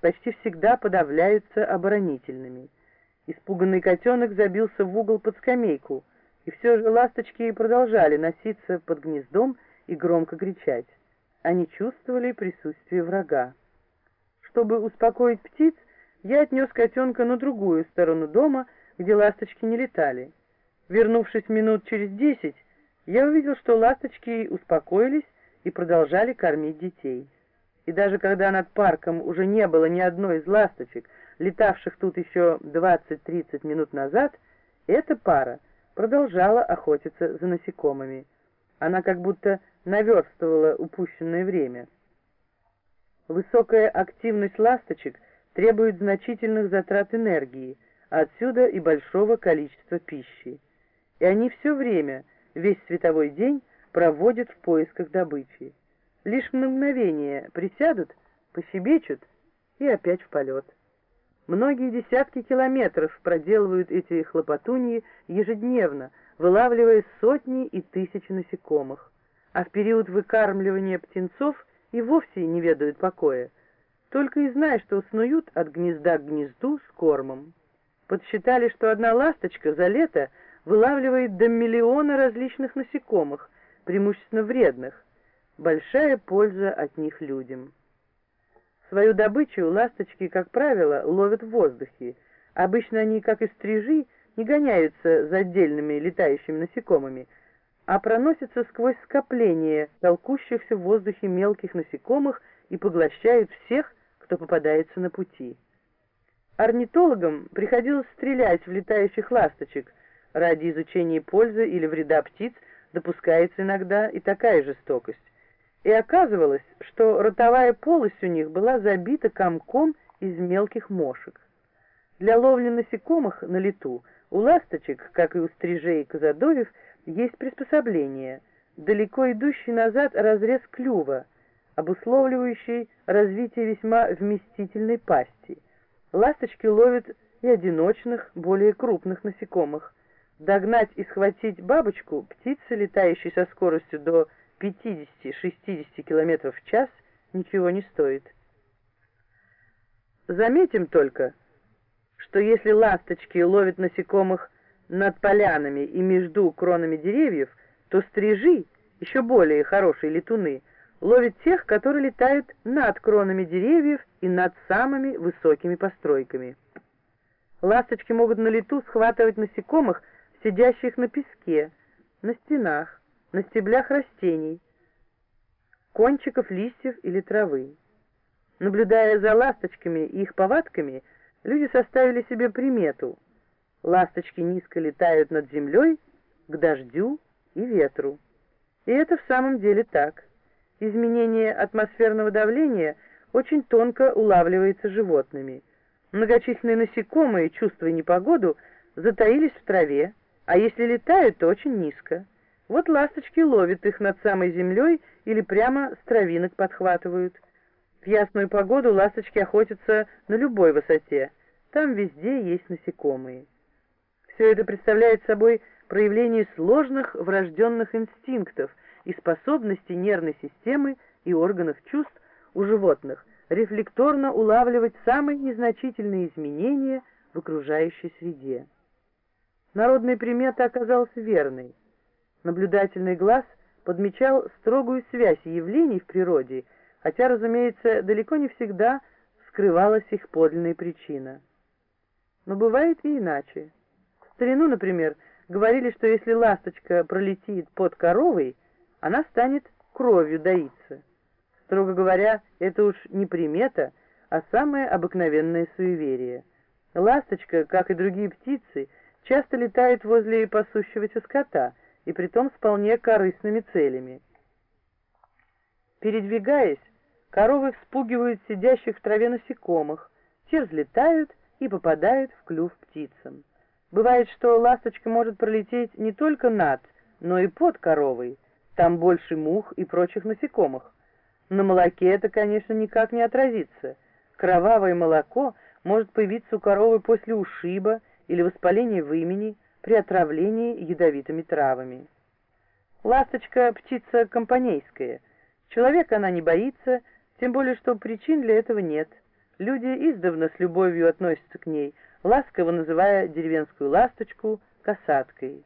почти всегда подавляются оборонительными. Испуганный котенок забился в угол под скамейку, и все же ласточки продолжали носиться под гнездом и громко кричать. Они чувствовали присутствие врага. Чтобы успокоить птиц, я отнес котенка на другую сторону дома, где ласточки не летали. Вернувшись минут через десять, я увидел, что ласточки успокоились и продолжали кормить детей. И даже когда над парком уже не было ни одной из ласточек, летавших тут еще 20-30 минут назад, эта пара продолжала охотиться за насекомыми. Она как будто наверстывала упущенное время. Высокая активность ласточек требует значительных затрат энергии, отсюда и большого количества пищи. И они все время, весь световой день, проводят в поисках добычи. Лишь на мгновение присядут, пощебечут и опять в полет. Многие десятки километров проделывают эти хлопотуньи ежедневно, вылавливая сотни и тысячи насекомых. А в период выкармливания птенцов и вовсе не ведают покоя. Только и знай, что снуют от гнезда к гнезду с кормом. Подсчитали, что одна ласточка за лето вылавливает до миллиона различных насекомых, преимущественно вредных. Большая польза от них людям. Свою добычу ласточки, как правило, ловят в воздухе. Обычно они, как и стрижи, не гоняются за отдельными летающими насекомыми, а проносятся сквозь скопление толкущихся в воздухе мелких насекомых и поглощают всех, кто попадается на пути. Орнитологам приходилось стрелять в летающих ласточек. Ради изучения пользы или вреда птиц допускается иногда и такая жестокость и оказывалось, что ротовая полость у них была забита комком из мелких мошек. Для ловли насекомых на лету у ласточек, как и у стрижей и казадоев, есть приспособление, далеко идущий назад разрез клюва, обусловливающий развитие весьма вместительной пасти. Ласточки ловят и одиночных, более крупных насекомых. Догнать и схватить бабочку, птицы, летающей со скоростью до 50-60 км в час ничего не стоит. Заметим только, что если ласточки ловят насекомых над полянами и между кронами деревьев, то стрижи, еще более хорошие летуны, ловят тех, которые летают над кронами деревьев и над самыми высокими постройками. Ласточки могут на лету схватывать насекомых, сидящих на песке, на стенах, на стеблях растений, кончиков листьев или травы. Наблюдая за ласточками и их повадками, люди составили себе примету. Ласточки низко летают над землей к дождю и ветру. И это в самом деле так. Изменение атмосферного давления очень тонко улавливается животными. Многочисленные насекомые, чувствуя непогоду, затаились в траве, а если летают, то очень низко. Вот ласточки ловят их над самой землей или прямо с травинок подхватывают. В ясную погоду ласточки охотятся на любой высоте. Там везде есть насекомые. Все это представляет собой проявление сложных врожденных инстинктов и способности нервной системы и органов чувств у животных рефлекторно улавливать самые незначительные изменения в окружающей среде. Народная примета оказалась верной. Наблюдательный глаз подмечал строгую связь явлений в природе, хотя, разумеется, далеко не всегда скрывалась их подлинная причина. Но бывает и иначе. В старину, например, говорили, что если ласточка пролетит под коровой, она станет кровью доиться. Строго говоря, это уж не примета, а самое обыкновенное суеверие. Ласточка, как и другие птицы, часто летает возле пасущегося скота — и притом с вполне корыстными целями. Передвигаясь, коровы вспугивают сидящих в траве насекомых, те взлетают и попадают в клюв птицам. Бывает, что ласточка может пролететь не только над, но и под коровой, там больше мух и прочих насекомых. На молоке это, конечно, никак не отразится. Кровавое молоко может появиться у коровы после ушиба или воспаления вымени, при отравлении ядовитыми травами. Ласточка – птица компанейская. Человека она не боится, тем более, что причин для этого нет. Люди издавна с любовью относятся к ней, ласково называя деревенскую ласточку касаткой.